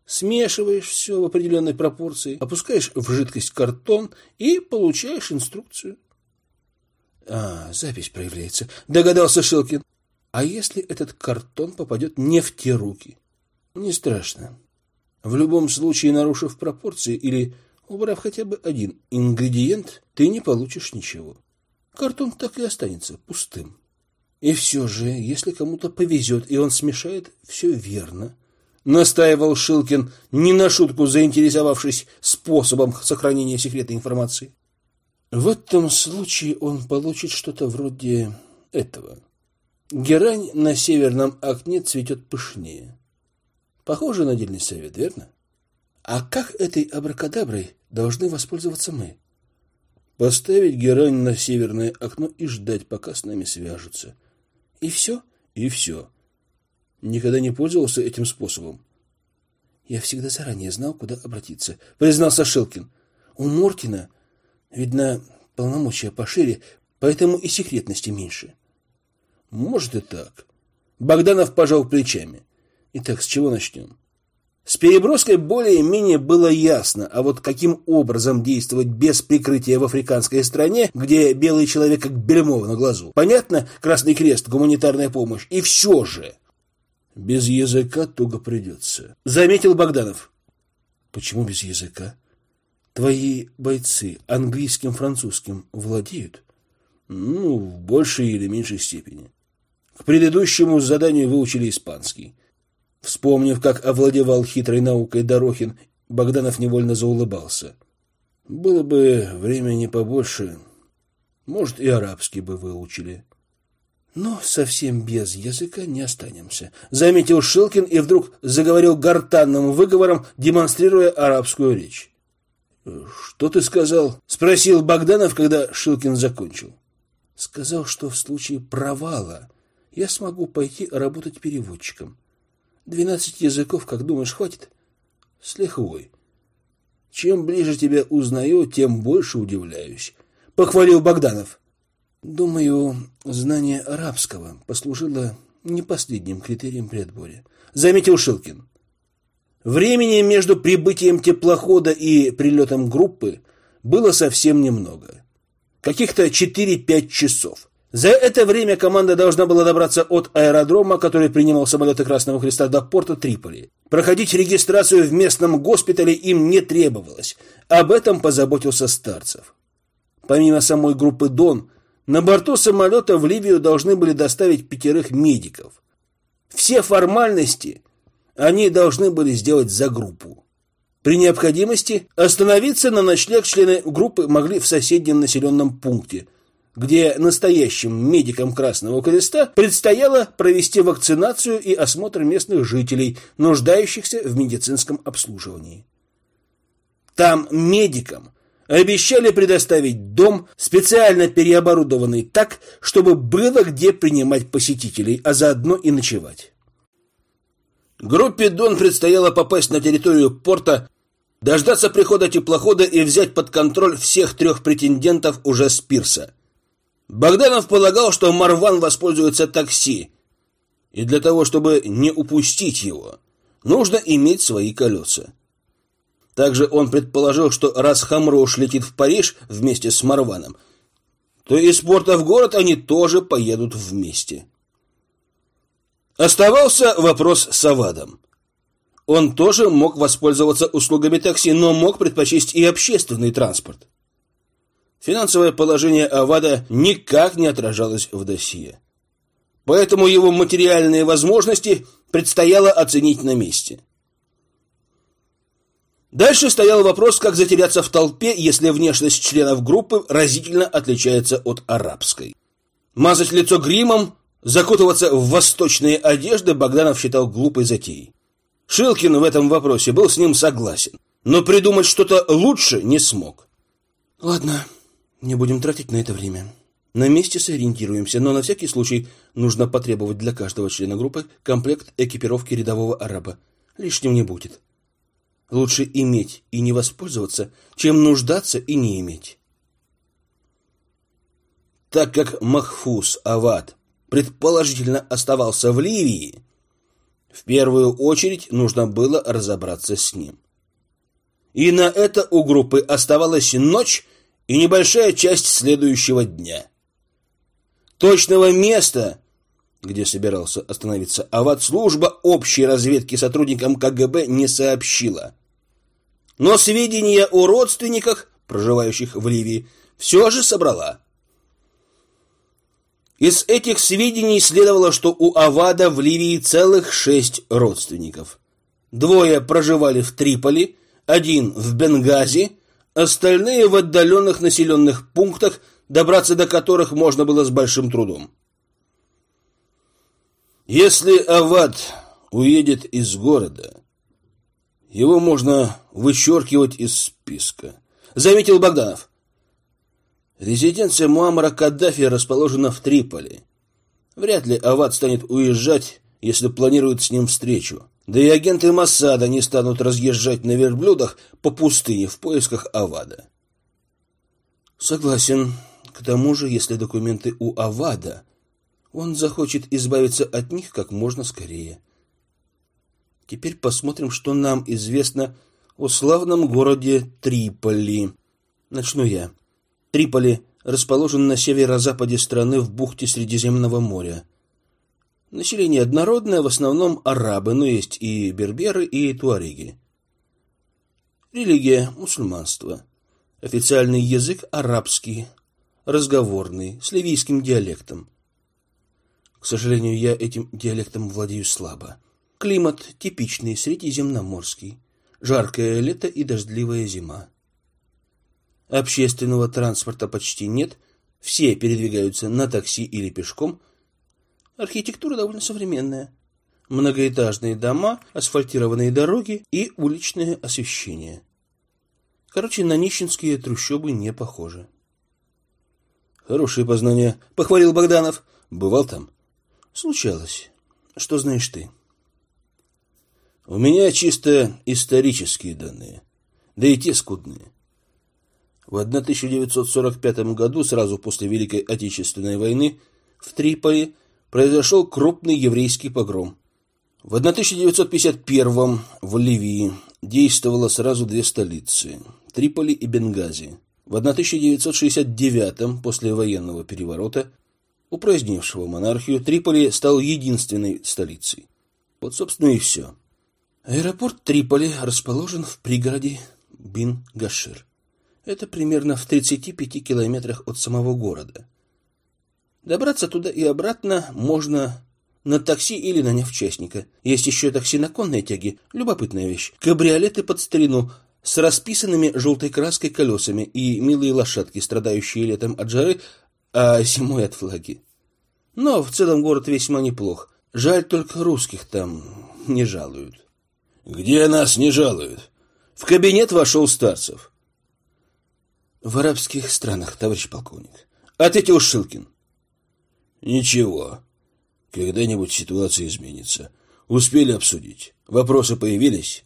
Смешиваешь все в определенной пропорции, опускаешь в жидкость картон и получаешь инструкцию. А, запись проявляется. Догадался Шилкин. А если этот картон попадет не в те руки? Не страшно. В любом случае, нарушив пропорции или убрав хотя бы один ингредиент, ты не получишь ничего. Картон так и останется пустым. И все же, если кому-то повезет, и он смешает все верно, настаивал Шилкин, не на шутку заинтересовавшись способом сохранения секретной информации. В этом случае он получит что-то вроде этого. Герань на северном окне цветет пышнее. Похоже на дельный совет, верно? А как этой абракадаброй должны воспользоваться мы? Поставить герань на северное окно и ждать, пока с нами свяжутся. И все? И все. Никогда не пользовался этим способом. Я всегда заранее знал, куда обратиться, признался Шилкин. У Мортина, видно, полномочия пошире, поэтому и секретности меньше. Может и так. Богданов пожал плечами. Итак, с чего начнем? С переброской более-менее было ясно, а вот каким образом действовать без прикрытия в африканской стране, где белый человек как бельмов на глазу. Понятно? Красный крест, гуманитарная помощь. И все же. Без языка туго придется. Заметил Богданов. Почему без языка? Твои бойцы английским, французским владеют? Ну, в большей или меньшей степени. К предыдущему заданию выучили испанский. Вспомнив, как овладевал хитрой наукой Дорохин, Богданов невольно заулыбался. Было бы времени побольше, может, и арабский бы выучили. Но совсем без языка не останемся, заметил Шилкин и вдруг заговорил гортанным выговором, демонстрируя арабскую речь. Что ты сказал? спросил Богданов, когда Шилкин закончил. Сказал, что в случае провала я смогу пойти работать переводчиком. Двенадцать языков, как думаешь, хватит? С лихвой. Чем ближе тебя узнаю, тем больше удивляюсь. Похвалил Богданов. Думаю, знание арабского послужило не последним критерием при отборе. Заметил Шилкин. Времени между прибытием теплохода и прилетом группы было совсем немного. Каких-то 4-5 часов. За это время команда должна была добраться от аэродрома, который принимал самолеты Красного Креста, до порта Триполи. Проходить регистрацию в местном госпитале им не требовалось. Об этом позаботился Старцев. Помимо самой группы «Дон», на борту самолета в Ливию должны были доставить пятерых медиков. Все формальности они должны были сделать за группу. При необходимости остановиться на ночлег члены группы могли в соседнем населенном пункте – где настоящим медикам Красного Креста предстояло провести вакцинацию и осмотр местных жителей, нуждающихся в медицинском обслуживании. Там медикам обещали предоставить дом, специально переоборудованный так, чтобы было где принимать посетителей, а заодно и ночевать. Группе Дон предстояло попасть на территорию порта, дождаться прихода теплохода и взять под контроль всех трех претендентов уже с пирса – Богданов полагал, что Марван воспользуется такси, и для того, чтобы не упустить его, нужно иметь свои колеса. Также он предположил, что раз Хамрош летит в Париж вместе с Марваном, то из порта в город они тоже поедут вместе. Оставался вопрос с Авадом. Он тоже мог воспользоваться услугами такси, но мог предпочесть и общественный транспорт. Финансовое положение Авада никак не отражалось в досье. Поэтому его материальные возможности предстояло оценить на месте. Дальше стоял вопрос, как затеряться в толпе, если внешность членов группы разительно отличается от арабской. Мазать лицо гримом, закутываться в восточные одежды Богданов считал глупой затеей. Шилкин в этом вопросе был с ним согласен, но придумать что-то лучше не смог. «Ладно», не будем тратить на это время. На месте сориентируемся, но на всякий случай нужно потребовать для каждого члена группы комплект экипировки рядового араба. Лишним не будет. Лучше иметь и не воспользоваться, чем нуждаться и не иметь. Так как Махфуз Авад предположительно оставался в Ливии, в первую очередь нужно было разобраться с ним. И на это у группы оставалась ночь и небольшая часть следующего дня. Точного места, где собирался остановиться Ават, служба общей разведки сотрудникам КГБ не сообщила. Но сведения о родственниках, проживающих в Ливии, все же собрала. Из этих сведений следовало, что у Авада в Ливии целых шесть родственников. Двое проживали в Триполи, один в Бенгази, остальные в отдаленных населенных пунктах, добраться до которых можно было с большим трудом. Если Авад уедет из города, его можно вычеркивать из списка, заметил Богданов. Резиденция Муаммара Каддафи расположена в Триполи. Вряд ли Авад станет уезжать, если планирует с ним встречу. Да и агенты Массада не станут разъезжать на верблюдах по пустыне в поисках Авада. Согласен. К тому же, если документы у Авада, он захочет избавиться от них как можно скорее. Теперь посмотрим, что нам известно о славном городе Триполи. Начну я. Триполи расположен на северо-западе страны в бухте Средиземного моря. Население однородное, в основном арабы, но есть и берберы, и туареги. Религия – мусульманство. Официальный язык – арабский, разговорный, с ливийским диалектом. К сожалению, я этим диалектом владею слабо. Климат типичный, средиземноморский. Жаркое лето и дождливая зима. Общественного транспорта почти нет, все передвигаются на такси или пешком – Архитектура довольно современная. Многоэтажные дома, асфальтированные дороги и уличное освещение. Короче, на нищенские трущобы не похожи. Хорошие познания, похвалил Богданов. Бывал там? Случалось. Что знаешь ты? У меня чисто исторические данные, да и те скудные. В 1945 году, сразу после Великой Отечественной войны, в Триполи произошел крупный еврейский погром. В 1951 в Ливии действовало сразу две столицы – Триполи и Бенгази. В 1969 после военного переворота, упразднившего монархию, Триполи стал единственной столицей. Вот, собственно, и все. Аэропорт Триполи расположен в пригороде Бин-Гашир. Это примерно в 35 километрах от самого города. Добраться туда и обратно можно на такси или наняв частника. Есть еще такси на конной тяге. Любопытная вещь. Кабриолеты под старину с расписанными желтой краской колесами и милые лошадки, страдающие летом от жары, а зимой от флаги. Но в целом город весьма неплох. Жаль, только русских там не жалуют. Где нас не жалуют? В кабинет вошел Старцев. В арабских странах, товарищ полковник. Ответил Шилкин. Ничего. Когда-нибудь ситуация изменится. Успели обсудить. Вопросы появились?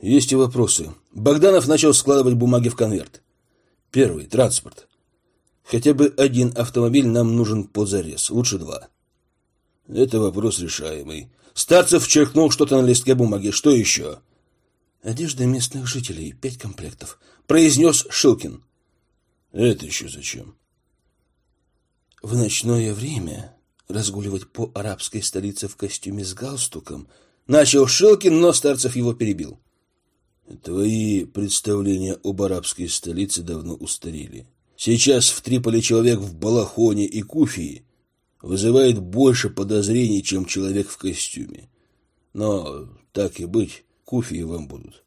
Есть и вопросы. Богданов начал складывать бумаги в конверт. Первый — транспорт. Хотя бы один автомобиль нам нужен позарез, лучше два. Это вопрос решаемый. Старцев черкнул что-то на листке бумаги. Что еще? Одежда местных жителей, пять комплектов. Произнес Шилкин. Это еще зачем? В ночное время разгуливать по арабской столице в костюме с галстуком начал Шелкин, но Старцев его перебил. Твои представления об арабской столице давно устарели. Сейчас в Триполи человек в балахоне и куфии вызывает больше подозрений, чем человек в костюме. Но так и быть, куфии вам будут.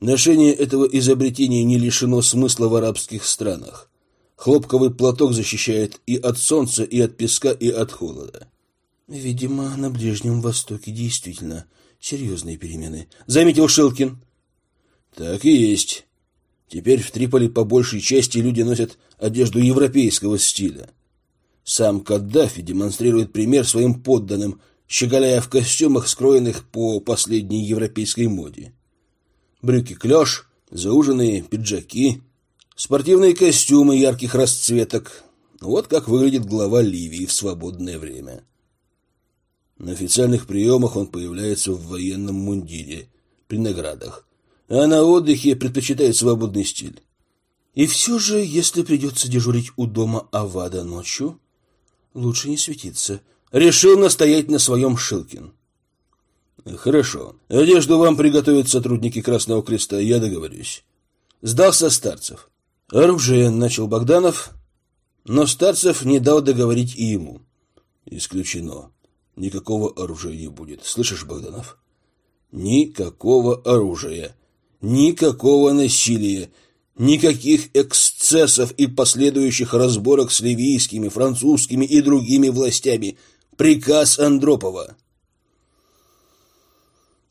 Ношение этого изобретения не лишено смысла в арабских странах. Хлопковый платок защищает и от солнца, и от песка, и от холода. Видимо, на Ближнем Востоке действительно серьезные перемены, заметил Шелкин. Так и есть. Теперь в Триполи по большей части люди носят одежду европейского стиля. Сам Каддафи демонстрирует пример своим подданным, щеголяя в костюмах, скроенных по последней европейской моде. Брюки клеш, зауженные пиджаки, Спортивные костюмы ярких расцветок. Вот как выглядит глава Ливии в свободное время. На официальных приемах он появляется в военном мундире, при наградах, а на отдыхе предпочитает свободный стиль. И все же, если придется дежурить у дома Авада ночью, лучше не светиться. Решил настоять на своем Шилкин. Хорошо. Одежду вам приготовят сотрудники Красного Креста, я договорюсь. Сдался Старцев. Оружие начал Богданов, но Старцев не дал договорить и ему. Исключено. Никакого оружия не будет. Слышишь, Богданов? Никакого оружия. Никакого насилия. Никаких эксцессов и последующих разборок с ливийскими, французскими и другими властями. Приказ Андропова.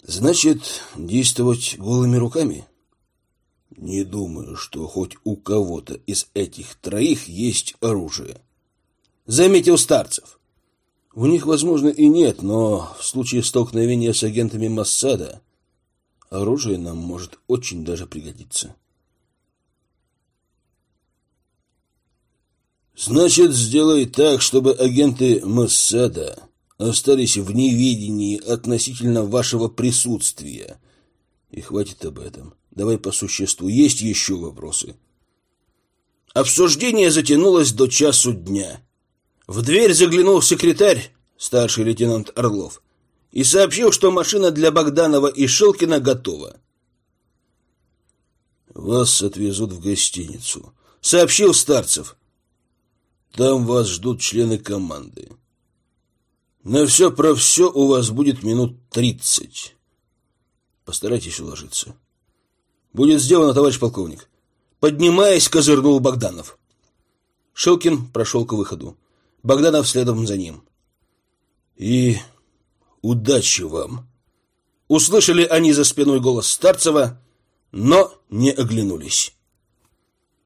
Значит, действовать голыми руками? Не думаю, что хоть у кого-то из этих троих есть оружие. Заметил Старцев. У них, возможно, и нет, но в случае столкновения с агентами Массада оружие нам может очень даже пригодиться. Значит, сделай так, чтобы агенты Массада остались в неведении относительно вашего присутствия. И хватит об этом. Давай по существу. Есть еще вопросы? Обсуждение затянулось до часу дня. В дверь заглянул секретарь, старший лейтенант Орлов, и сообщил, что машина для Богданова и Шелкина готова. «Вас отвезут в гостиницу», — сообщил Старцев. «Там вас ждут члены команды. На все про все у вас будет минут тридцать. Постарайтесь уложиться». «Будет сделано, товарищ полковник». Поднимаясь, козырнул Богданов. Шелкин прошел к выходу. Богданов следом за ним. «И удачи вам!» Услышали они за спиной голос Старцева, но не оглянулись.